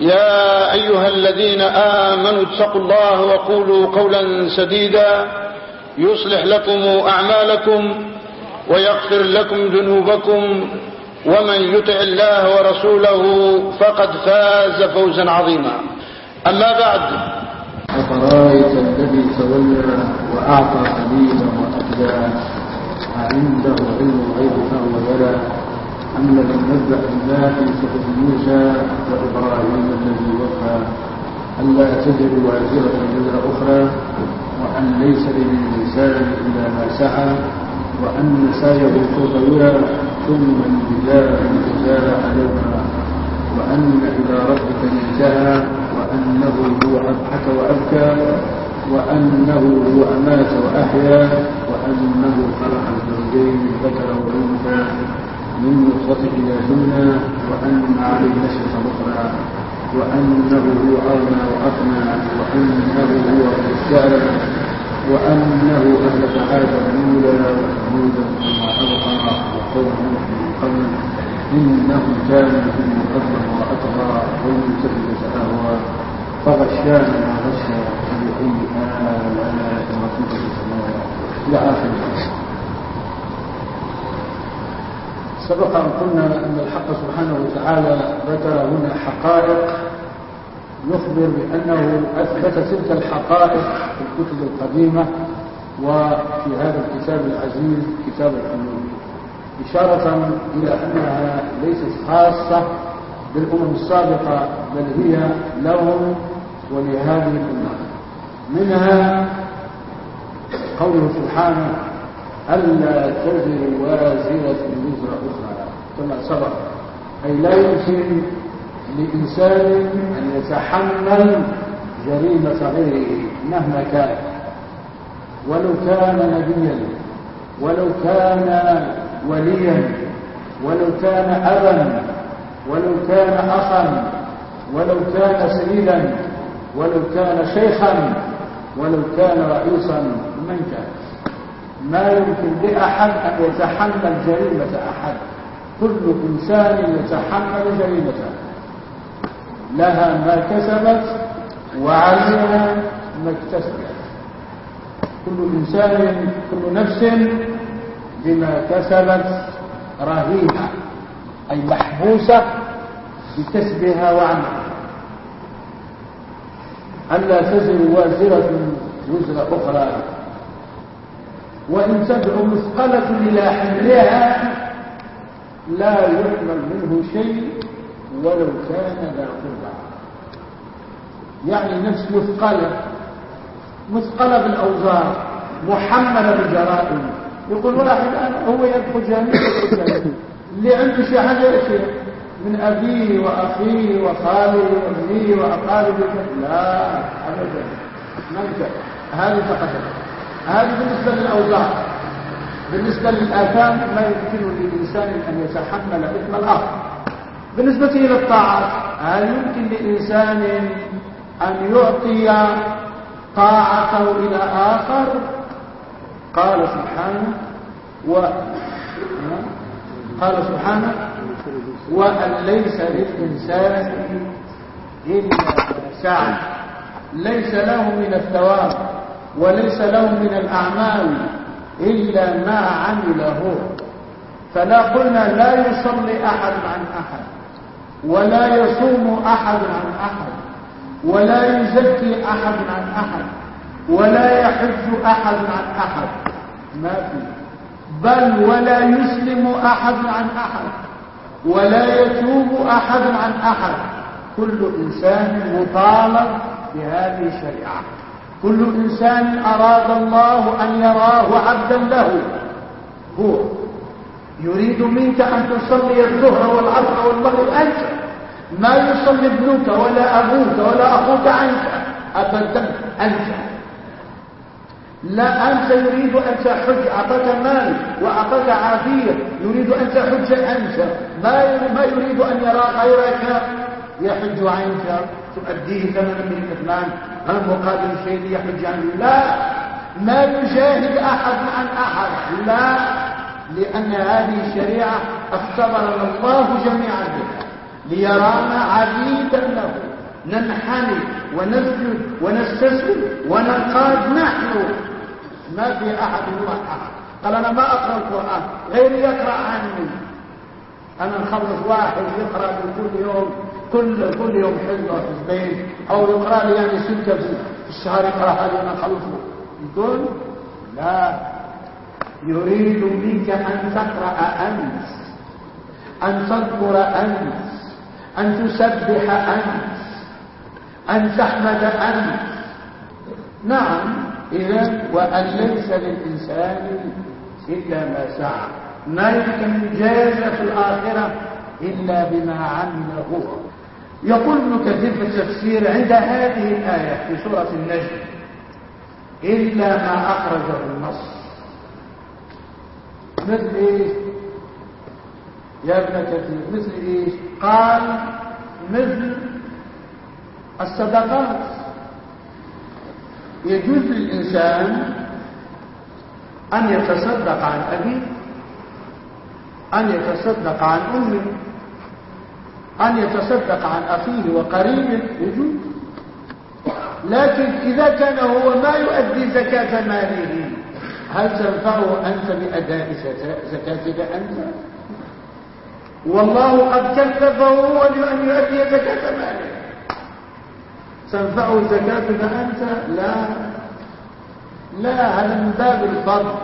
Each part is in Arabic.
يا أيها الذين آمنوا اتقوا الله وقولوا قولا سديدا يصلح لكم أعمالكم ويغفر لكم ذنوبكم ومن يطع الله ورسوله فقد فاز فوزا عظيما. أما بعد. أفرأيت الذي تولى وأعطى قليلا وأكدى أعنده علم الغيب فهو أم لم نبدأ بالله صحف موسى وإبراهيم الذي وفى. ألا تزر وازرة وزر أخرى وأن ليس للإنسان إلا ما سعى وأن سعيه سوف يرى ثم الجزاء الجزاء عليها وأن إلى ربك المنتهى وأنه هو أضحك وأبكى وأنه هو أمات وأحيا وأنه خلق الزوجين الذكر والأنثى. من نطفة إلى جنة وأن عليه نشرة أخرى وأنه هو أغنى وأقنى وأنه هو السأل وأنه أهلك عادا الأولى وثمودا وما أبقى وقوم نوح من قبل إنهم كانوا هم أظلم وأطغى والمتخذ أهوى فغشانا ما غشى فبأي آلاء ربك تتمارى. إلى آخر سبق أن قلنا أن الحق سبحانه وتعالى ذكر هنا حقائق. يخبر بأنه أثبت تلك الحقائق في الكتب القديمة وفي هذا الكتاب العزيز كتاب الحلول إشارة إلى أنها ليست خاصة بالأمم السابقة بل هي لهم ولهذه الأمة. منها قوله سبحانه ألا تزر وازرة وزر أخرى كما سبق. أي لا يمكن لإنسان أن يتحمل جريمة غيره مهما كان. ولو كان نبيا ولو كان وليا ولو كان أبا ولو كان أخا ولو كان سيدا ولو كان شيخا ولو كان رئيسا من كان. ما يمكن لأحد أن يتحمل جريمة أحد. كل إنسان يتحمل جريمته لها ما كسبت وعليها ما اكتسبت. كل إنسان كل نفس بما كسبت رهينة أي محبوسة بكسبها وعملها. ألا تزر وازرة وزر أخرى وإن تدعو مثقلة إلى حملها لا يحمل منه شيء ولو كان ذا قربى. يعني نفس مثقلة مثقلة بالأوزار محملة بالجرائم. يقول واحد أنا هو يدخل جميع اللي عنده شيء حاجة من أبيه وأخيه وخاله وابنه وأقاربه لا أبدا. ما هذه فقط. هذه بالنسبة للأوزار بالنسبة للآثام ما يمكن للإنسان أن يتحمل إثم الآخر بالنسبة إلى الطاعات هل يمكن لإنسان أن يعطي طاعته إلى آخر؟ قال سبحانه و قال سبحانه وأن ليس للإنسان إلا سعي ليس له من الثواب. وليس له من الأعمال إلا ما عمله. فلا قلنا لا يصلي أحد عن أحد ولا يصوم أحد عن أحد ولا يزكي أحد عن أحد ولا يحج أحد عن أحد. ما في. بل ولا يسلم أحد عن أحد ولا يتوب أحد عن أحد. كل إنسان مطالب بهذه الشريعة. كل إنسان أراد الله أن يراه عبدا له. هو يريد منك أن تصلي الظهر والعصر والمغرب أنت. ما يصلي ابنك ولا أبوك ولا أخوك عنك أبدا أنت. لا أنت يريد أن تحج أعطاك مال وأعطاك عافية يريد أن تحج أنت. ما يريد أن يرى غيرك يحج عنك. تؤديه ثمنا من الإثمان مقابل شيء يحج عنه لا. ما يجاهد أحد عن أحد. لا. لأن هذه الشريعة أختبرنا الله جميعا. بها ليرانا عبيدا له. ننحني ونسجد ونستسلم وننقاد نحن. ما في أحد هو أحد. قال أنا ما أقرأ القرآن. غيري يقرأ عني. أنا نخلص واحد يقرأ كل يوم. كل كل يوم حزب أو حزبين أو يقرأ لي يعني ستة في الشهر يقرأ هذه أنا نخلصه يقول لا. يريد منك أن تقرأ أنت أن تذكر أنت أن تسبح أنت أن تحمد أنت. نعم إذا وأن ليس للإنسان إلا ما سعى. ما يمكن جائزة في الآخرة إلا بما عمل هو يقول ابن كثير في التفسير عند هذه الآية في سورة النجم إلا ما أخرجه النص. مثل إيش؟ يا ابن كثير مثل إيش؟ قال مثل الصدقات. يجوز للإنسان أن يتصدق عن أبيه أن يتصدق عن أمه. أن يتصدق عن أخيه وقريبه يجوز لكن إذا كان هو ما يؤدي زكاة ماله هل تنفعه أنت بأداء زكاتك أنت؟ والله قد كلفه هو أن يؤدي زكاة ماله. تنفعه زكاتك أنت؟ لا. لا هذا من باب الفضل.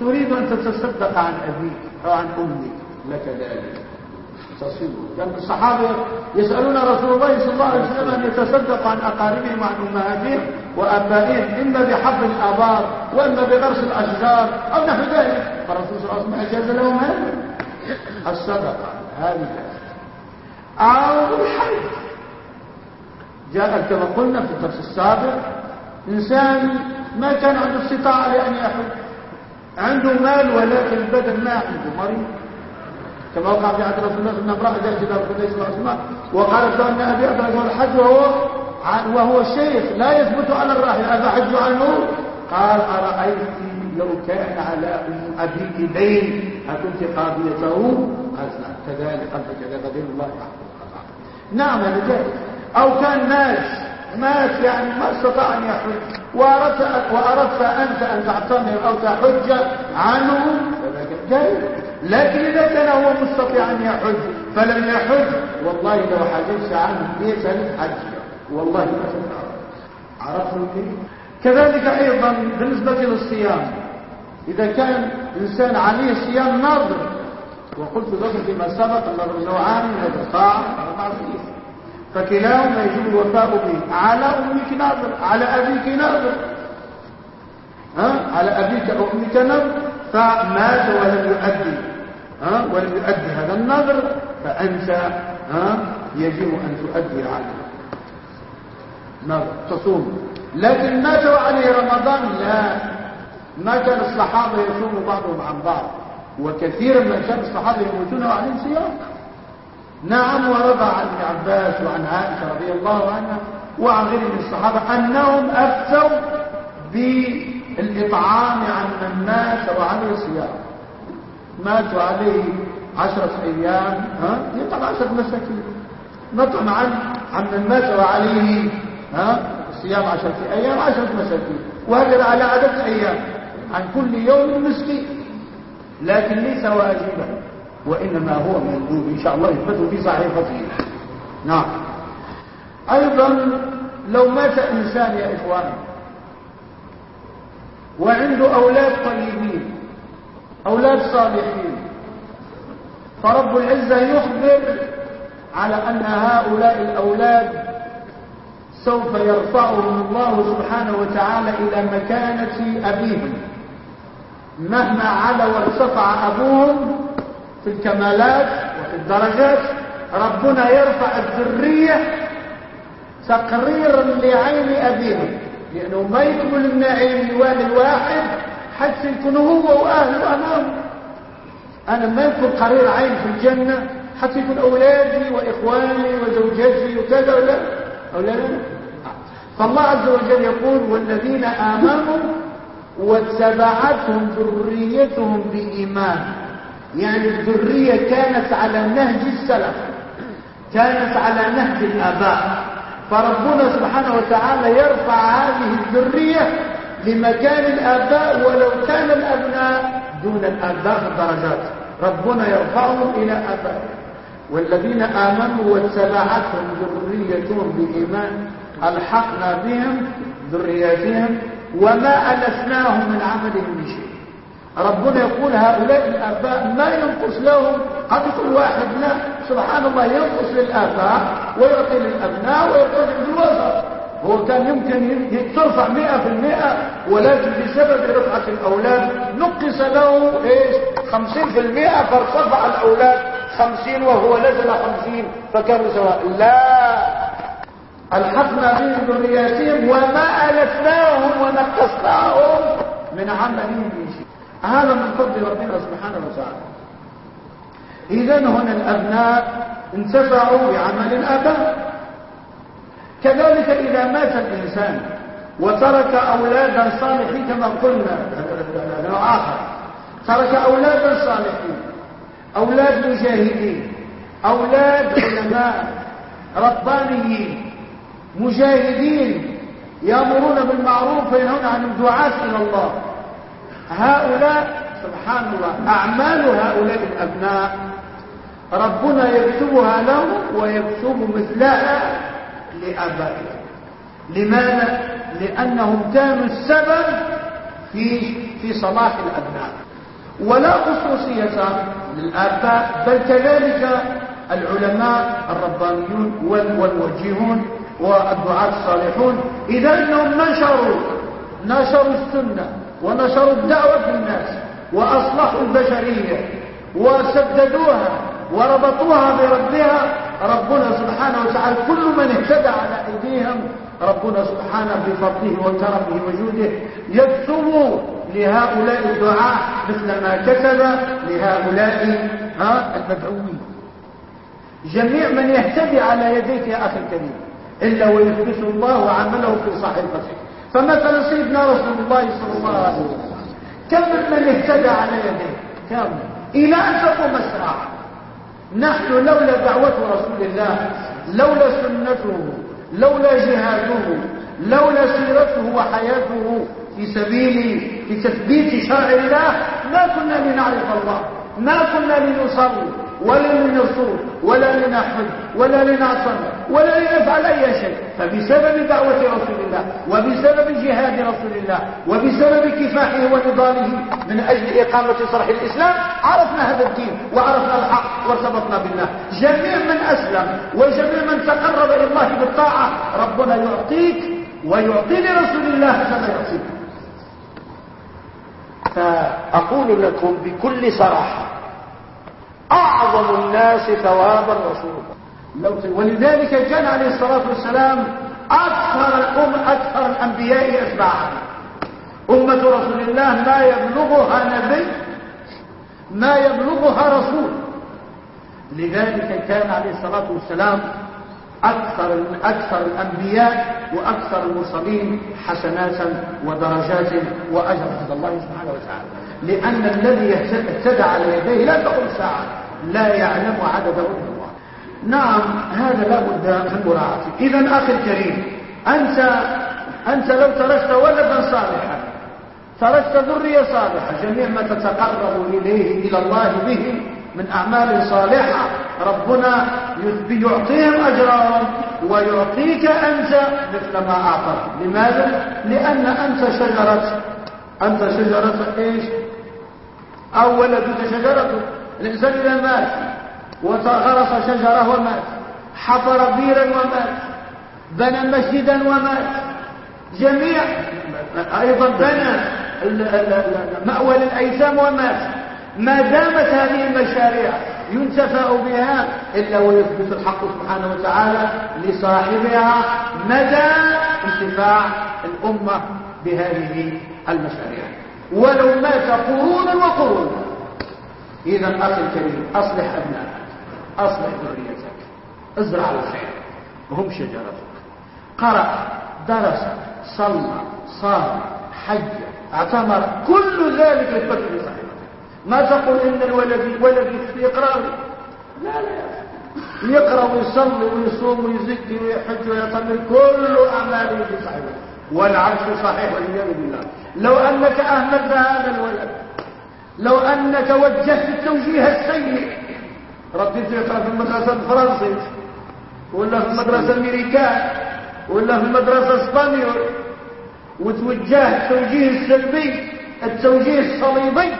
تريد أن تتصدق عن أبيك أو عن أمك لك ذلك. لأن الصحابة يسألون رسول الله صلى الله عليه وسلم أن يتصدق عن أقاربهم وعن أمهاتهم وأبائهم إما بحب الآبار وإما بغرس الأشجار أو نحو ذلك. فالرسول صلى الله عليه وسلم أجاز لهم هذا. الصدقة هذه أو الحج. جاء كما قلنا في الدرس السابق إنسان ما كان عنده استطاعة لأن يحج. عنده مال ولكن البدن ما عنده مريض. كما وقع في عهد رسول الله ان امراه جاءت إلى رسول الله صلى الله عليه وسلم وقالت له أن أبي ادرك الحج وهو وهو شيخ لا يثبت على الراحل افحج عنه؟ قال أرأيت لو كان على ام ابيك دين أكنت قاضيته؟ قالت نعم كذلك قال فكذا دين الله نعم هذا جائز أو كان مات مات يعني ما استطاع أن يحج وأردت وأردت أنت أن تعتمر أو تحج عنه؟ جائز لكن إذا كان هو مستطيع أن يحج فلم يحج والله لو حججت عنه ليس للحج والله ما كيف؟ كذلك أيضا بالنسبة للصيام. إذا كان إنسان عليه صيام ناظر وقلت لكم فيما سبق النظر نوعان من والمعصية فكلاهما يجب الوفاء به. على أمك ناظر على أبيك ناظر. ها؟ على أبيك أو أمك ناظر. فمات ولم يؤدي. ها؟ ولم يؤدي هذا النظر فأنت ها؟ يجب أن تؤدي عنه نظر تصوم. لكن ما جو عليه رمضان؟ لا. ما كان الصحابة يصوم بعضهم عن بعض. وكثيرا من كان الصحابة يموتون وعليهم صيام نعم ورضى عن ابن عباس وعن عائشة رضي الله عنها وعن غير من الصحابة أنهم أفتوا بالإطعام عن من مات وعليه صيام ماتوا عليه عشرة أيام ها؟ يطعم عشرة مساكين. نطعم عن عن من مات وعليه ها؟ صيام عشرة أيام عشرة مساكين. وهكذا على عدد أيام. عن كل يوم مسكين. لكن ليس واجبا وإنما هو مندوب إن شاء الله يثبت في صحيفته نعم. أيضا لو مات إنسان يا إخوان وعنده أولاد طيبين أولاد صالحين. فرب العزة يخبر على أن هؤلاء الأولاد سوف يرفعهم الله سبحانه وتعالى إلى مكانة أبيهم. مهما علا وارتفع أبوهم في الكمالات وفي الدرجات ربنا يرفع الذرية تقريرا لعين أبيهم لأنه ما يقبل من عين الوالد الواحد حتى يكون هو وأهله أمامه. أنا ما يكون قرير عين في الجنة حتى يكون أولادي وإخواني وزوجتي وكذا ولا أولادي فالله عز وجل يقول والذين آمنوا واتبعتهم ذريتهم بإيمان. يعني الذرية كانت على نهج السلف كانت على نهج الآباء. فربنا سبحانه وتعالى يرفع هذه الذرية لمكان الآباء ولو كان الأبناء دون الآباء في الدرجات. ربنا يرفعهم إلى آبائهم. والذين آمنوا واتبعتهم ذريتهم بإيمان ألحقنا بهم ذرياتهم وما ألسناهم من عملهم بشيء ربنا يقول هؤلاء الآباء ما ينقص لهم قد يقول واحد. لا سبحان الله ينقص للآباء ويعطي للأبناء ويعطي بالوسط هو كان يمكن ترفع مئة في المئة ولكن بسبب رفعة الأولاد نقص له في المئة فارتفع الأولاد خمسين وهو نزل خمسين فكانوا سواء. لا. الحقنا بهم ذرياتهم وما ألفناهم ونقصناهم من عملهم من شيء هذا من فضل ربنا سبحانه وتعالى. إذا هنا الأبناء انتفعوا بعمل الآباء. كذلك إذا مات الإنسان وترك أولادا صالحين كما قلنا آخر. ترك أولادا صالحين أولاد مجاهدين أولاد علماء ربانيين مجاهدين يأمرون بالمعروف وينهون عن الدعاة إلى الله. هؤلاء سبحان الله أعمال هؤلاء الأبناء. ربنا يكتبها لهم ويكتب مثلها. لآبائهم. لماذا؟ لأنهم كانوا السبب في في صلاح الأبناء. ولا خصوصية للآباء بل كذلك العلماء الربانيون والوجيهون والدعاة الصالحون. إذا أنهم نشروا نشروا السنة ونشروا الدعوة في الناس وأصلحوا البشرية وسددوها وربطوها بربها ربنا سبحانه وتعالى كل من اهتدى على أيديهم ربنا سبحانه بفضله وكرمه وجوده يكتب لهؤلاء الدعاء مثل ما كتب لهؤلاء المدعوين. جميع من يهتدي على يديك يا أخي الكريم إلا ويثبت الله عمله في صحيفته فمثلا سيدنا رسول الله صلى الله عليه وسلم كم من اهتدى على يديه؟ كم؟ إلى أن تقوم الساعة. نحن لولا دعوة رسول الله لولا سنته لولا جهاده لولا سيرته وحياته في سبيل في تثبيت شرع الله ما كنا لنعرف الله ما كنا لنصلي. ولا لنصوم ولا لنحج ولا لنعصم ولا لنفعل أي شيء. فبسبب دعوة رسول الله وبسبب جهاد رسول الله وبسبب كفاحه ونضاله من أجل إقامة صرح الإسلام عرفنا هذا الدين وعرفنا الحق وارتبطنا بالله. جميع من أسلم وجميع من تقرب إلى الله بالطاعة ربنا يعطيك ويعطي لرسول الله كما يعطيك. فأقول لكم بكل صراحة أعظم الناس ثوابا رسول الله ولذلك كان عليه الصلاة والسلام أكثر الأم أكثر الأنبياء أتباعا أمة رسول الله ما يبلغها نبي ما يبلغها رسول. لذلك كان عليه الصلاة والسلام أكثر أكثر الأنبياء وأكثر المرسلين حسنات ودرجات وأجر. عند الله سبحانه وتعالى. لأن الذي اهتدى على يديه لا تقل ساعة. لا يعلم عدده إلا الله. نعم هذا لا بد من مراعاته إذا أخي الكريم أنت أنت لو تركت ولدا صالحا تركت ذرية صالحة جميع ما تتقرب إليه إلى الله به من أعمال صالحة ربنا يعطيهم أجرهم ويعطيك أنت مثل ما أعطى لماذا؟ لأن أنت شجرة. أنت شجرة إيش؟ أو ولدك شجرته الإنسان إذا مات وغرس شجرة ومات حفر بيرا ومات بنى مسجدا ومات جميع أيضا بنى مأوى للأيتام ومات. ما دامت هذه المشاريع ينتفع بها إلا ويثبت الحق سبحانه وتعالى لصاحبها مدى انتفاع الأمة بهذه المشاريع. ولو مات قرونا وقرونا إذا أخي الكريم أصلح أبنائك. أصلح ذريتك. ازرع الخير. هم شجرتك. قرأ درس صلى صام حج. اعتمر كل ذلك يثبت لصاحبه ما تقول إن الولد ولد يقرأ. لا لا يقرأ ويصلي ويصوم ويزكي ويحج ويعتمر كل أعماله بصاحبه والعرش صحيح والعياذ بالله. لو أنك أهملت هذا الولد. لو انك وجهت التوجيه السيء رديت يقرا في المدرسة الفرنسي ولا في المدرسة الامريكان ولا في المدرسة الاسبانيول وتوجهت التوجيه السلبي التوجيه الصليبي.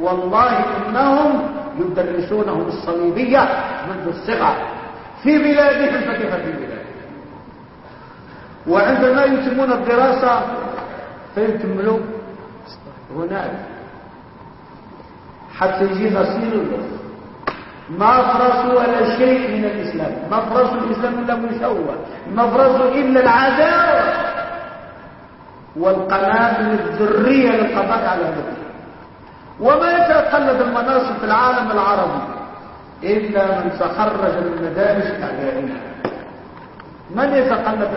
والله إنهم يدرسونهم الصليبية منذ الصغر. في بلادهم فكيف في بلادهم وعندما يتمون الدراسة فيكملوا هناك. حتى يجي غسيل اللغة مفرس ولا شيء من الإسلام. مفرس الإسلام إلا مشوه مفرس إلا العداوة. والقنابل الذرية للقضاء على ذلك وما يتقلد المناصب في العالم العربي إلا من تخرج من مدارس أعدائنا. من يتقلد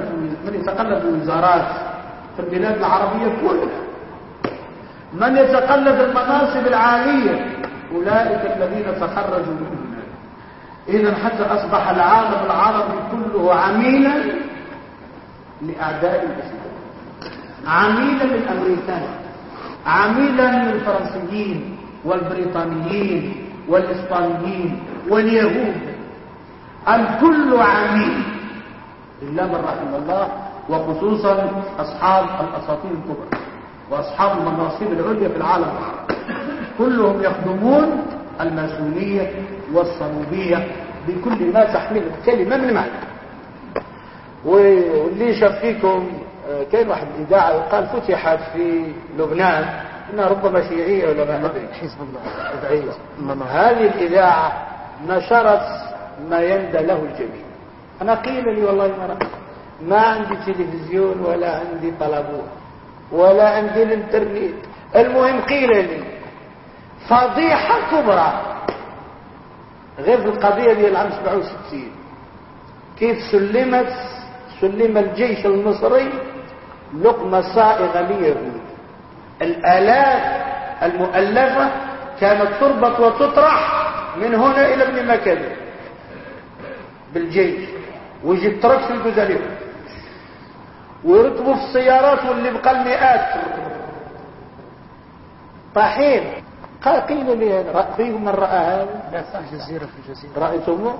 من يتقلد الوزارات في البلاد العربية كلها؟ من يتقلد المناصب العالية أولئك الذين تخرجوا منهم إذا حتى أصبح العالم العربي كله عميلا لأعداء الإسلام. عميلا للأمريكان عميلا للفرنسيين والبريطانيين والإسبانيين واليهود. الكل عميل إلا من رحم الله وخصوصا أصحاب الأساطير الكبرى. وأصحاب المناصب العليا في العالم. العربي كلهم يخدمون الماسونية والصلوبية بكل ما تحمل الكلمة من معنى. واللي شاف فيكم آه، كان واحد الإذاعة يقال فتحت في لبنان إنها ربما شيعية ولا ما؟ أدري. حزب الله هذه الإذاعة نشرت ما يندى له الجميع. أنا قيل لي والله ما رأيت. ما عندي تلفزيون ولا عندي طلبون. ولا عندي الانترنت. المهم قيل لي فضيحة كبرى. غير في القضية ديال العام 67 كيف سلمت سلم الجيش المصري لقمة صائغة ليهود الآلاف المؤلفة كانت تربط وتطرح من هنا إلى ابن مكان بالجيش. ويجي الترك في الجزائر. ويركبوا في السيارات واللي بقى المئات طاحين. قال قيل لي فيكم من رأى هذا؟ لا في الجزيرة في الجزيرة. رأيتموه؟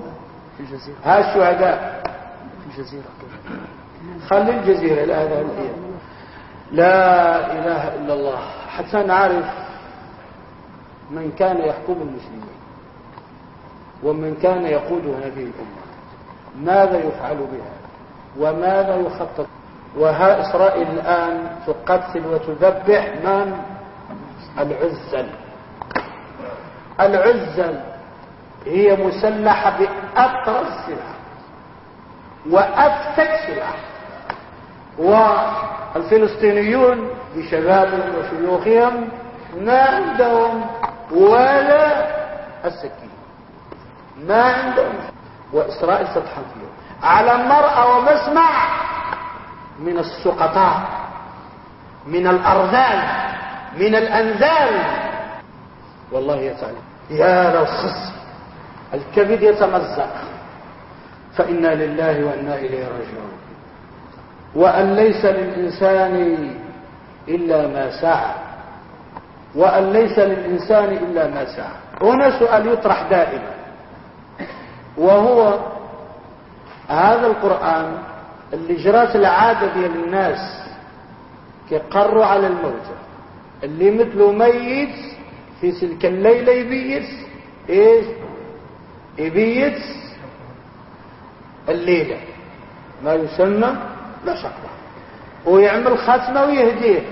في الجزيرة. ها الشهداء. في الجزيرة. خلي الجزيرة لا لا إله إلا الله. حتى نعرف من كان يحكم المسلمين ومن كان يقود هذه الأمة. ماذا يفعل بها؟ وماذا يخطط؟ وها إسرائيل الآن تقتل وتذبح من؟ العزل. العزل هي مسلحة بأطر السلاح وأفتك سلاح. والفلسطينيون بشبابهم وشيوخهم ما عندهم ولا السكين. ما عندهم. وإسرائيل تضحك فيهم. على المرأة ومسمع من السقطاء من الأرذال من الأنذال. والله يتعلم يا لو خص الكبد يتمزق. فإنا لله وإنا إليه راجعون. وأن ليس للإنسان إلا ما سعى. وأن ليس للإنسان إلا ما سعى. هنا سؤال يطرح دائما. وهو هذا القرآن اللي جرات العادة ديال الناس كيقروا على الموتى. اللي مثله ميت في سلك الليلة يبيت. إيش؟ يبيت الليلة. ما يسمى لا شقة ويعمل ختمة ويهديه.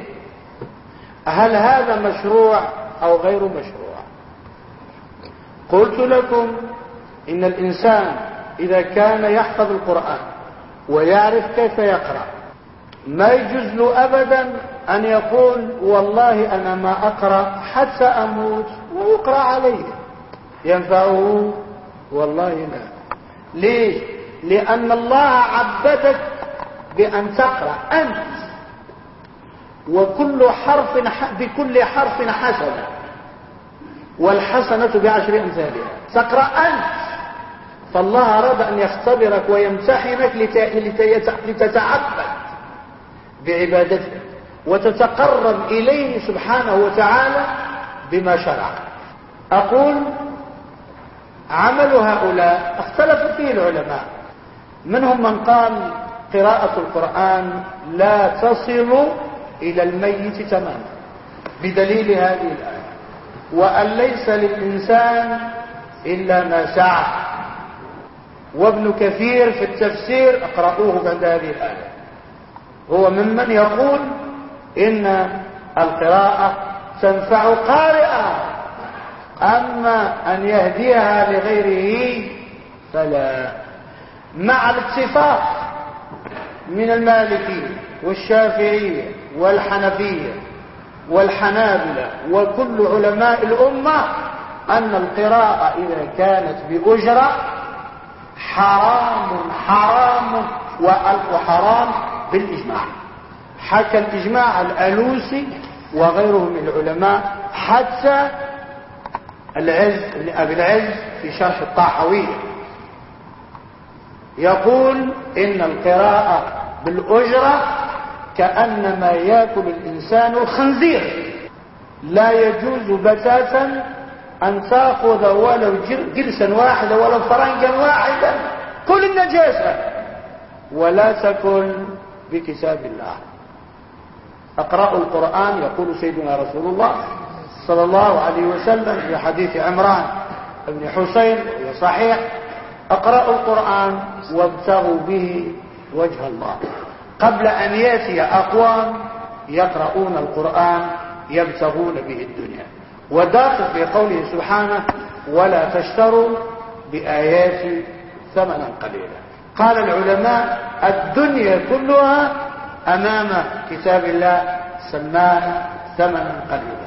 هل هذا مشروع أو غير مشروع؟ قلت لكم إن الإنسان إذا كان يحفظ القرآن ويعرف كيف يقرأ. ما يجوز له ابدا أن يقول والله أنا ما أقرأ حتى أموت ويقرأ علي ينفعه والله لا. ليش؟ لأن الله عبدك بأن تقرأ أنت. وكل حرف بكل حرف حسنة. والحسنة بعشر أمثالها. تقرأ أنت. فالله أراد أن يختبرك ويمتحنك لتتعبد بعبادته وتتقرب إليه سبحانه وتعالى بما شرع. أقول عمل هؤلاء اختلف فيه العلماء. منهم من قال قراءة القرآن لا تصل إلى الميت تماما بدليل هذه الآية. وأن ليس للإنسان إلا ما سعى. وابن كثير في التفسير اقرأوه بعد هذه الآية. هو ممن يقول إن القراءة تنفع قارئا أما أن يهديها لغيره فلا. مع الاتفاق من المالكية والشافعية والحنفية والحنابلة وكل علماء الأمة أن القراءة إذا كانت بأجرة حرام حرام وألف حرام بالإجماع. حكى الإجماع الألوسي وغيره من العلماء حتى العز أبي العز في شرح الطاحوية. يقول إن القراءة بالأجرة كأنما يأكل الإنسان الخنزير لا يجوز بتاتا أن تأخذ ولو جلسا واحدا ولو فرنجا واحدا. كل النجاسة ولا تكن بكتاب الله. اقرأوا القرآن يقول سيدنا رسول الله صلى الله عليه وسلم في حديث عمران بن حسين صحيح اقرأوا القرآن وابتغوا به وجه الله. قبل أن يأتي أقوام يقرؤون القرآن يبتغون به الدنيا. وداخل في قوله سبحانه ولا تشتروا بآياتي ثمنا قليلا. قال العلماء الدنيا كلها أمام كتاب الله سماها ثمنا قليلا.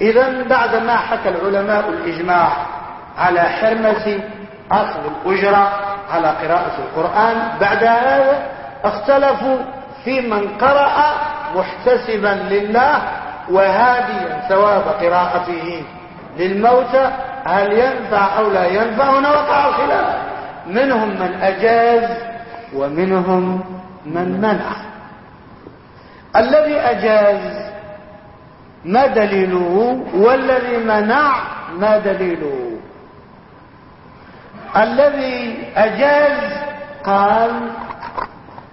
إذا بعدما حكى العلماء الإجماع على حرمة أخذ الأجرة على قراءة القرآن بعد هذا اختلفوا في من قرأ محتسبا لله وهاديا ثواب قراءته للموتى هل ينفع أو لا ينفع؟ هنا وقع الخلاف. منهم من أجاز ومنهم من منع. الذي أجاز ما دليله والذي منع ما دليله. الذي أجاز قال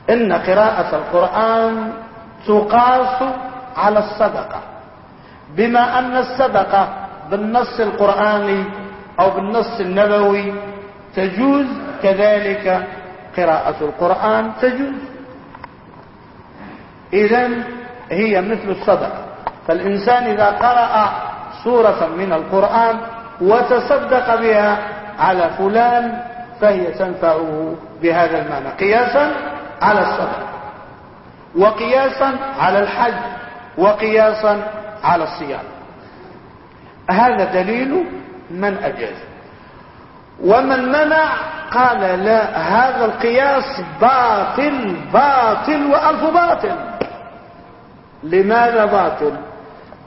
إن قراءة القرآن تقاس على الصدقة. بما أن الصدقة بالنص القرآني أو بالنص النبوي تجوز كذلك قراءة القرآن تجوز. إذا هي مثل الصدقة. فالإنسان إذا قرأ سورة من القرآن وتصدق بها على فلان فهي تنفعه بهذا المعنى. قياسا على الصدقة. وقياسا على الحج. وقياسا على الصيام هذا دليل من أجاز. ومن منع قال لا هذا القياس باطل باطل وألف باطل. لماذا باطل؟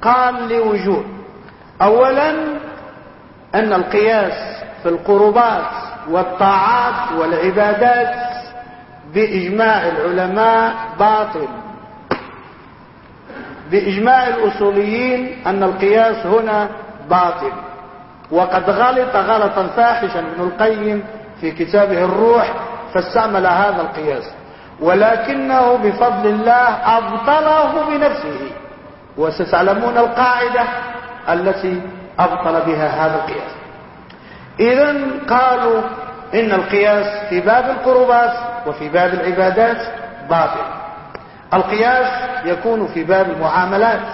قال لوجود. أولا أن القياس في القربات والطاعات والعبادات بإجماع العلماء باطل. بإجماع الأصوليين أن القياس هنا باطل. وقد غلط غلطا فاحشا ابن القيم في كتابه الروح فاستعمل هذا القياس. ولكنه بفضل الله أبطله بنفسه. وستعلمون القاعدة التي أبطل بها هذا القياس. إذا قالوا إن القياس في باب القربات وفي باب العبادات باطل. القياس يكون في باب المعاملات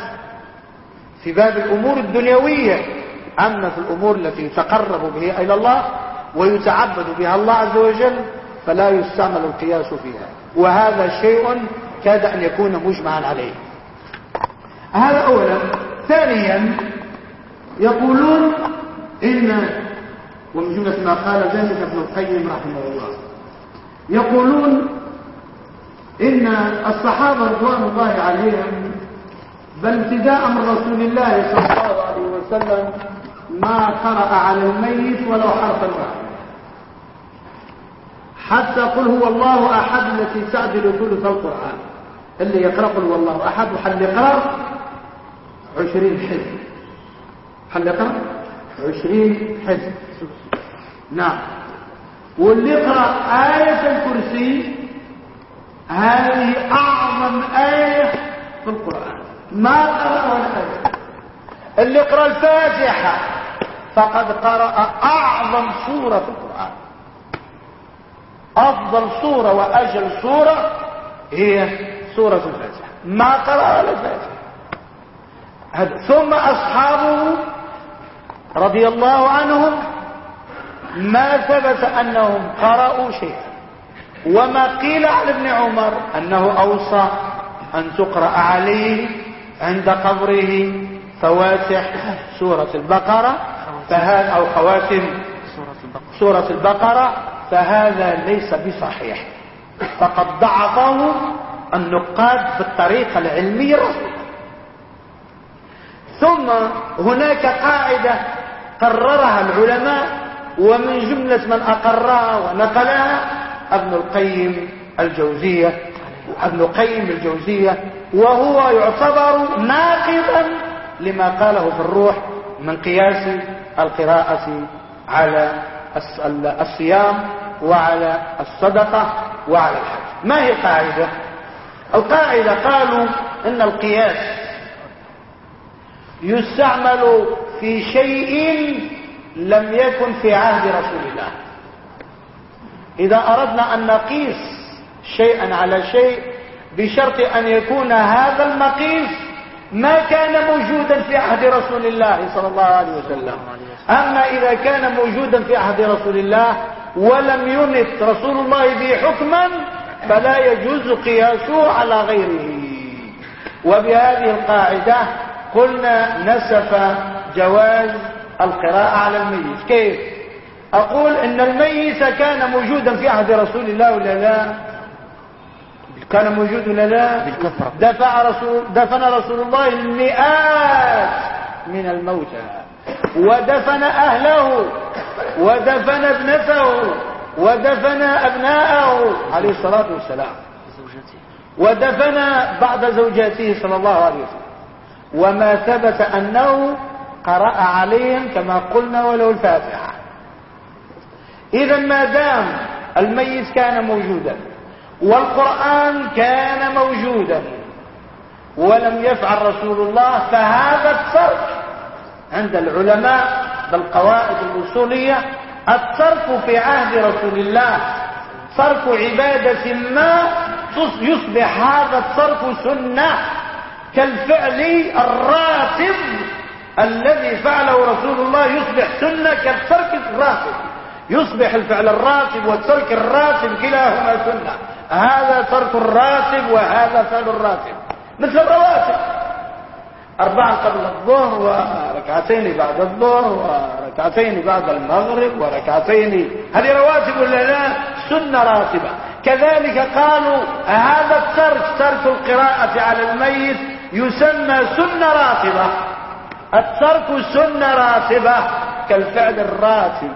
في باب الأمور الدنيوية. أما في الأمور التي يتقرب بها إلى الله ويتعبد بها الله عز وجل فلا يستعمل القياس فيها. وهذا شيء كاد أن يكون مجمعا عليه. هذا أولا. ثانيا يقولون إن ومن جملة ما قال ذلك ابن القيم رحمه الله يقولون إن الصحابة رضوان الله عليهم بل ابتداء من رسول الله صلى الله عليه وسلم ما قرأ على الميت ولو حرفا واحدا حتى قل هو الله أحد التي تعدل ثلث القرآن. اللي يقرأ قل هو الله أحد وحل يقرأ عشرين حزب. حل يقرأ عشرين حزب. نعم. واللي يقرأ آية الكرسي هذه أعظم آية في القرآن. ما قرأ آية اللي يقرأ الفاتحة فقد قرأ أعظم سورة في القرآن. أفضل سورة وأجل سورة هي سورة الفاتحة. ما قرأ ولا الفاتحة ثم أصحابه رضي الله عنهم ما ثبت أنهم قرأوا شيئا. وما قيل عن ابن عمر أنه أوصى أن تقرأ عليه عند قبره فواتح سورة البقرة فهذا أو خواتم سورة البقرة فهذا ليس بصحيح. فقد ضعفه النقاد بالطريقة العلمية. ثم هناك قاعدة قررها العلماء ومن جملة من أقرها ونقلها ابن القيم الجوزية ابن القيم الجوزية وهو يعتبر ناقضا لما قاله في الروح من قياس القراءة على الصيام وعلى الصدقة وعلى الحج. ما هي القاعدة القاعدة قالوا إن القياس يستعمل في شيء لم يكن في عهد رسول الله. إذا أردنا أن نقيس شيئا على شيء بشرط أن يكون هذا المقيس ما كان موجودا في عهد رسول الله صلى الله عليه وسلم. أما إذا كان موجودا في عهد رسول الله ولم ينت رسول الله به حكما فلا يجوز قياسه على غيره. وبهذه القاعدة قلنا نسف جواز القراءة على الميت. كيف؟ أقول إن الميت كان موجودا في عهد رسول الله ولا لا؟ كان موجود ولا لا؟ بالكثرة دفع رسول دفن رسول الله المئات من الموتى. ودفن أهله ودفن ابنته ودفن أبناءه. عليه الصلاة والسلام. ودفن بعض زوجاته صلى الله عليه وسلم. وما ثبت أنه قرأ عليهم كما قلنا ولو الفاتحة. إذا ما دام الميت كان موجودا والقرآن كان موجودا ولم يفعل رسول الله فهذا الترك عند العلماء بالقواعد الأصولية الترك في عهد رسول الله. ترك عبادة ما يصبح هذا الترك سنة كالفعل الراتب الذي فعله رسول الله يصبح سنة كالترك الراتب. يصبح الفعل الراتب والترك الراتب كلاهما سنة. هذا ترك الراتب وهذا فعل الراتب مثل الرواتب. أربعة قبل الظهر وركعتين بعد الظهر وركعتين بعد المغرب وركعتين. هذه رواتب ولا لا؟ سنة راتبة. كذلك قالوا هذا الترك ترك القراءة على الميت يسمى سنة راتبة. الترك سنة راتبة كالفعل الراتب.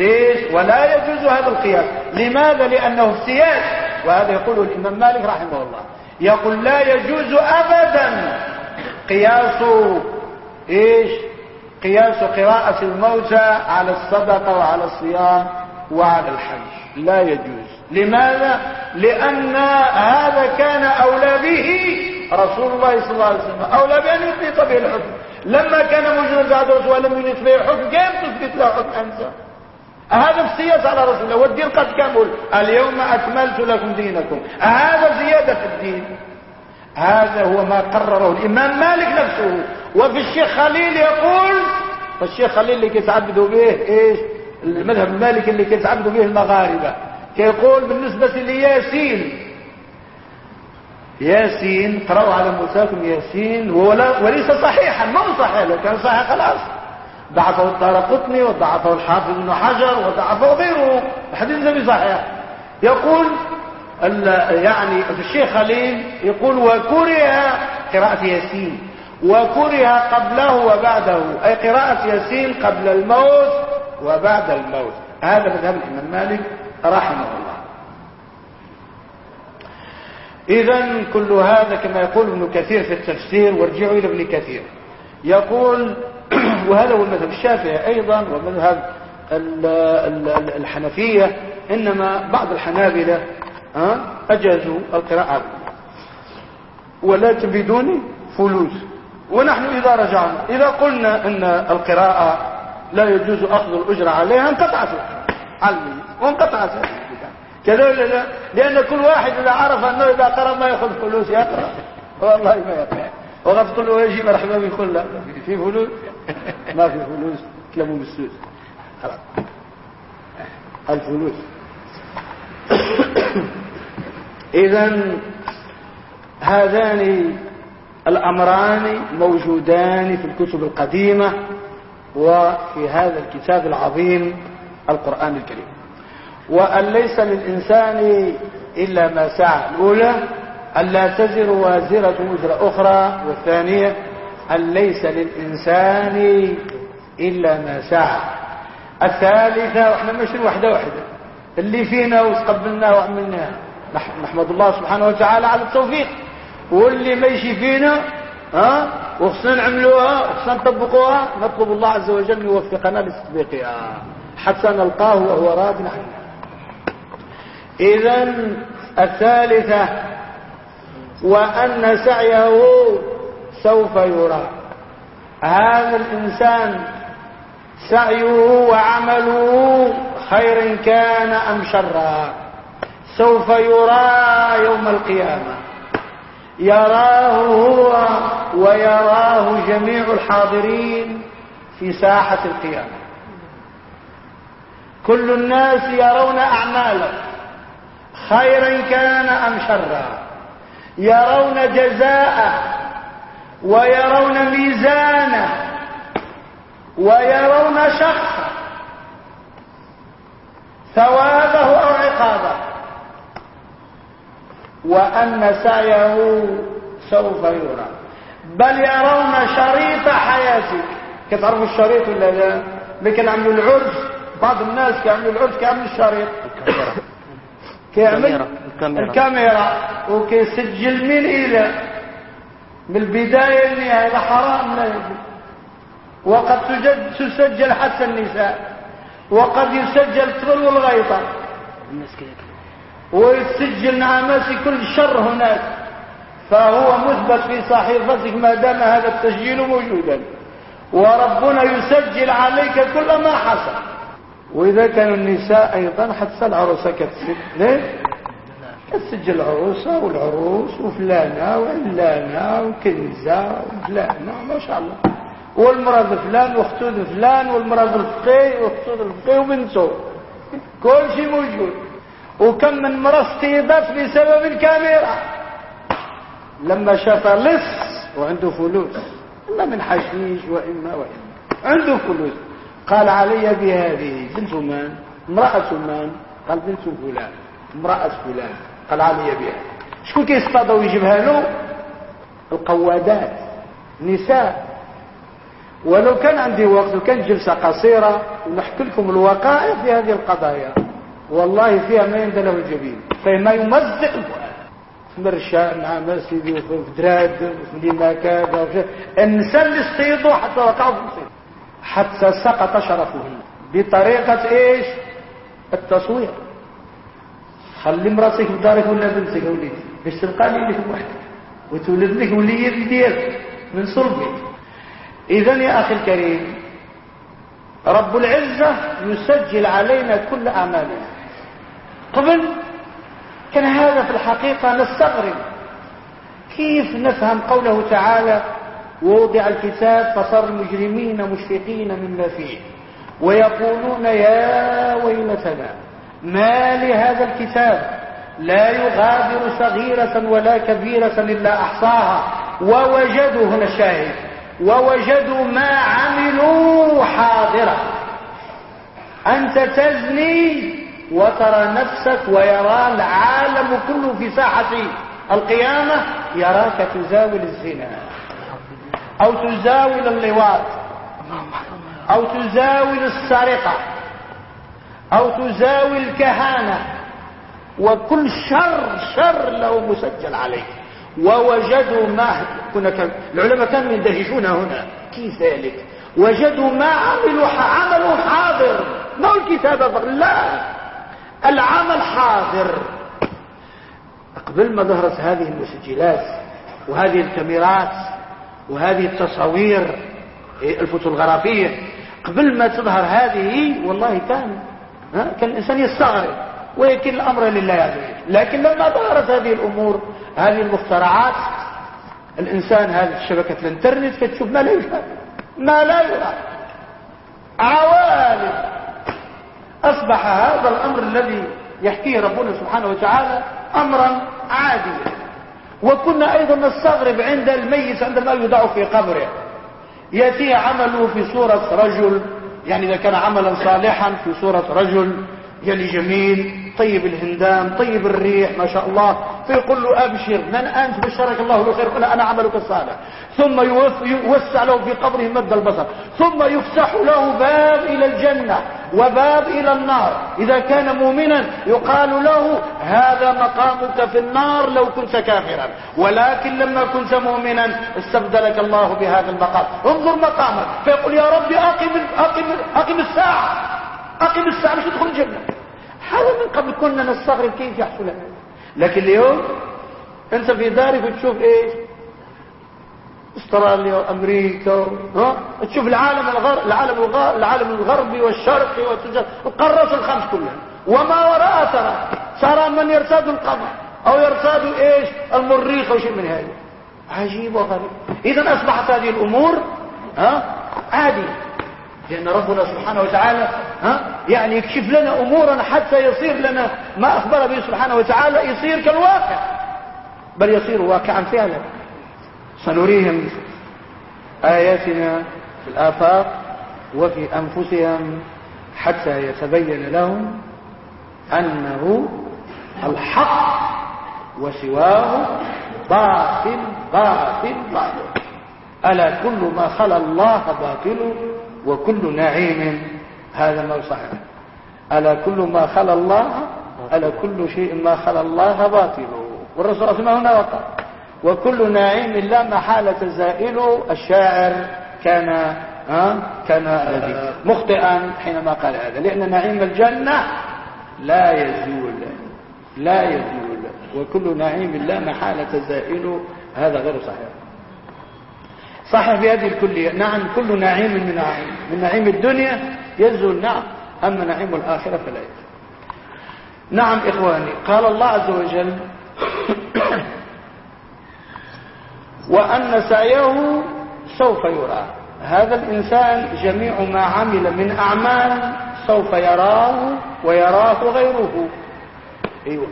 ليش؟ ولا يجوز هذا القياس. لماذا؟ لأنه افتياج وهذا يقوله الإمام مالك رحمه الله. يقول لا يجوز أبدا قياس إيش؟ قياس قراءة الموتى على الصدقة وعلى الصيام وعلى الحج. لا يجوز. لماذا؟ لأن هذا كان أولى به رسول الله صلى الله عليه وسلم. أولى بأن يثبت به الحكم. لما كان موجودا بعد رسول الله لم يثبت به الحكم كيف تثبت له حكم أنت؟ هذا السياسة على رسول الله والدين قد كمل اليوم أكملت لكم دينكم. هذا زيادة في الدين. هذا هو ما قرره الإمام مالك نفسه. وفي الشيخ خليل يقول الشيخ خليل اللي كيتعبدوا به إيش؟ المذهب المالكي اللي كيتعبدوا به المغاربة. كيقول بالنسبة لياسين. ياسين قرأوا على موساكم ياسين وليس صحيحا ما هو صحيح لو كان صحيح خلاص. ضعفه الدار قطني وضعفه الحافظ ابن حجر وضعفه غيره. الحديث النبي صحيح يقول يعني الشيخ خليل يقول وكره قراءة ياسين. وكره قبله وبعده. أي قراءة ياسين قبل الموت وبعد الموت. هذا مذهب الإمام مالك رحمه الله. إذا كل هذا كما يقول ابن كثير في التفسير وارجعوا إلى ابن كثير. يقول وهذا هو المذهب الشافعي أيضا ومذهب الحنفية إنما بعض الحنابلة أجازوا القراءة. ولكن بدون فلوس. ونحن إذا رجعنا إذا قلنا أن القراءة لا يجوز أخذ الأجرة عليها انقطعت علمي وانقطعت لا لأن كل واحد إذا عرف أنه إذا قرأ ما يأخذ فلوس يقرأ. والله ما يقرأ. تقول له يجي مرحبا بكل في فلوس. ما في فلوس تلموا بالسوس خلاص. الفلوس. اذا هذان الأمران موجودان في الكتب القديمة وفي هذا الكتاب العظيم القرآن الكريم. وأن ليس للإنسان إلا ما سعى الأولى أن لا تزر وازرة وزر أخرى والثانية أن ليس للإنسان إلا ما سعى. الثالثة وإحنا ماشي واحدة واحدة اللي فينا وتقبلناه وعملناه نحمد الله سبحانه وتعالى على التوفيق. واللي ماشي فينا ها وخصنا نعملوها وخصنا نطبقوها نطلب الله عز وجل أن يوفقنا لتطبيقها حتى نلقاه وهو راض عنا. اذا الثالثة وأن سعيه سوف يرى. هذا الإنسان سعيه وعمله خير كان أم شرا سوف يرى يوم القيامة. يراه هو ويراه جميع الحاضرين في ساحة القيامة. كل الناس يرون أعماله خيرا كان أم شرا. يرون جزاءه. ويرون ميزانه ويرون شخصا ثوابه أو عقابه. وأن سعيه سوف يرى. بل يرون شريط حياتك. كتعرفوا الشريط ولا لا؟ لكن عملوا العرس بعض الناس كيعملوا العرس كيعملوا الشريط كيعمل الكاميرا, الكاميرا. وكيسجل من إلى من البداية للنهاية هذا حرام لا يجوز وقد تسجل حتى النساء. وقد يسجل الطفل والغيطة. ويسجل نعماسي كل شر هناك. فهو مثبت في صحيفتك ما دام هذا التسجيل موجودا. وربنا يسجل عليك كل ما حصل. وإذا كانوا النساء أيضا حتى العروسة كتسجل ليه؟ كتسجل العروسة والعروس وفلانة وعلانة وكنزة وفلانة ما شاء الله. والمرض فلان واختو فلان والمرض الفقي واختو الفقي وبنته. كل شيء موجود. وكم من مرة استيضت بسبب الكاميرا. لما شاف لص وعنده فلوس. إما من حشيش وإما وإما. عنده فلوس. قال علي بهذه بنت من؟ امرأة من؟ قال بنت فلان. امرأة فلان. قال علي بها شكون كيصطادوا ويجيبها له القوادات نساء ولو كان عندي وقت وكان جلسة قصيرة ونحكي لكم الوقائع في هذه القضايا. والله فيها ما يندى له الجبين فيما يمزق الفؤاد مرشا مع سيدي وفي دراد وفي كذا النساء اللي اصطيدوا حتى وقعوا في المصيبه حتى سقط شرفهن. بطريقة إيش؟ التصوير. خلي مراسك في دارك ولا بنتك وليدي. باش تلقى لي لك واحد وتولد لك وليد ديالك. من صلبك اذا يا أخي الكريم رب العزة يسجل علينا كل أعمالنا. قبل كان هذا في الحقيقة نستغرب كيف نفهم قوله تعالى ووضع الكتاب فصار المجرمين مشفقين مما فيه. ويقولون يا ويلتنا. ما لهذا الكتاب لا يغادر صغيرة ولا كبيرة إلا أحصاها. ووجدوا هنا الشاهد. ووجدوا ما عملوا حاضرا أنت تزني وترى نفسك ويرى العالم كله في ساحة القيامة يراك تزاول الزنا. أو تزاول اللواط. أو تزاول السرقة. أو تزاول الكهانة. وكل شر شر له مسجل عليه. ووجدوا ما كنا العلماء كانوا يندهشون هنا. كيف ذلك؟ وجدوا ما عملوا عملوا حاضر. ما هو الكتابة لا. العمل حاضر. قبل ما ظهرت هذه المسجلات وهذه الكاميرات وهذه التصاوير الفوتوغرافية قبل ما تظهر هذه والله كان كان الإنسان يستغرب. ويكل الأمر لله عز وجل. لكن لما ظهرت هذه الأمور هذه المخترعات الإنسان هذه شبكة الإنترنت كتشوف ما لا يفهم ما لا يرى. عوالم. أصبح هذا الأمر الذي يحكيه ربنا سبحانه وتعالى أمرا عاديا. وكنا أيضا نستغرب عند الميت عندما يدع في قبره. يأتي عمله في صورة رجل يعني إذا كان عملا صالحا في صورة رجل يعني جميل طيب الهندام طيب الريح ما شاء الله فيقول له أبشر من أنت؟ بشرك الله بخير قل أنا عملك الصالح ثم يوسع له في قبره مد البصر ثم يفتح له باب إلى الجنة. وباب إلى النار. إذا كان مؤمنا يقال له هذا مقامك في النار لو كنت كافرا. ولكن لما كنت مؤمنا استبدلك الله بهذا المقام. انظر مقامك. فيقول يا ربي أقم, أقم, أقم الساعة. أقم الساعة مش تدخل الجنة. هذا من قبل كنا نستغرب كيف يحصل. لكن اليوم أنت في دارك وتشوف إيش؟ استراليا وأمريكا ها؟ تشوف العالم الغرب العالم الغرب العالم الغربي والشرقي القارات الخمس كلها. وما وراء ترى؟ ترى من يرتاد القمر أو يرتاد إيش؟ المريخ أو شيء من هذا. عجيب وغريب. اذا أصبحت هذه الأمور ها؟ عادية. لأن ربنا سبحانه وتعالى ها؟ يعني يكشف لنا أمورا حتى يصير لنا ما أخبر به سبحانه وتعالى يصير كالواقع. بل يصير واقعا فعلا. سنريهم آياتنا في الآفاق وفي أنفسهم حتى يتبين لهم أنه الحق وسواه باطل باطل باطل. ألا كل ما خلى الله باطل وكل نعيم؟ هذا ما صحيح. ألا كل ما خلى الله ألا كل شيء ما خلى الله باطل. والرسول أسمى هنا وقال وكل نعيم لا محالة زائل الشاعر كان ها كان مخطئا حينما قال هذا. لأن نعيم الجنة لا يزول لا يزول. وكل نعيم لا محالة زائل. هذا غير صحيح. صحيح بهذه الكلية. نعم كل نعيم من نعيم. من نعيم الدنيا يزول نعم. أما نعيم الآخرة فلا يزول. نعم إخواني قال الله عز وجل وأن سعيه سوف يرى. هذا الإنسان جميع ما عمل من أعمال سوف يراه ويراه غيره. أيوة.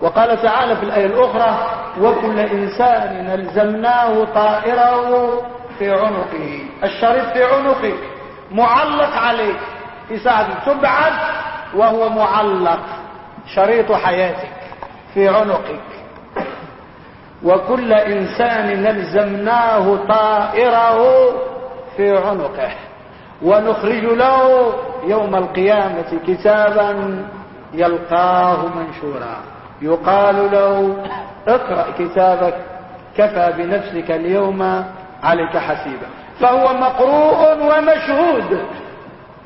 وقال تعالى في الآية الأخرى وكل إنسان ألزمناه طائره في عنقه. الشريط في عنقه. معلق عليه. في ساعة تبعد وهو معلق. شريط حياتك في عنقك. وكل إنسان ألزمناه طائره في عنقه ونخرج له يوم القيامة كتابا يلقاه منشورا. يقال له اقرأ كتابك كفى بنفسك اليوم عليك حسيبا. فهو مقروء ومشهود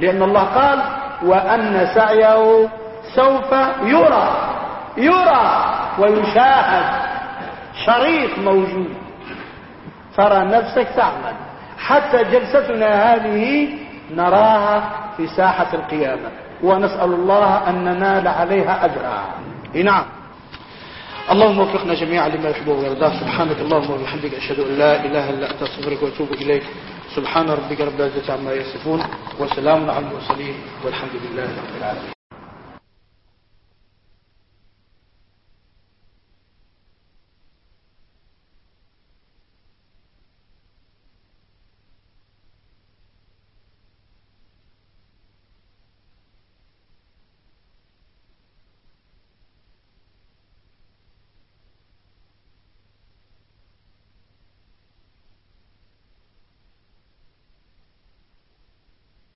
لأن الله قال وأن سعيه سوف يرى يرى ويشاهد. شريط موجود. ترى نفسك تعمل. حتى جلستنا هذه نراها في ساحة القيامة. ونسأل الله أن ننال عليها أجرها. نعم. اللهم وفقنا جميعا لما يحبه ويرضاه سبحانك اللهم وبحمدك أشهد أن لا إله إلا أنت أستغفرك وأتوب إليك. سبحان ربك رب العزة عما يصفون. وسلام على المرسلين. والحمد لله رب العالمين.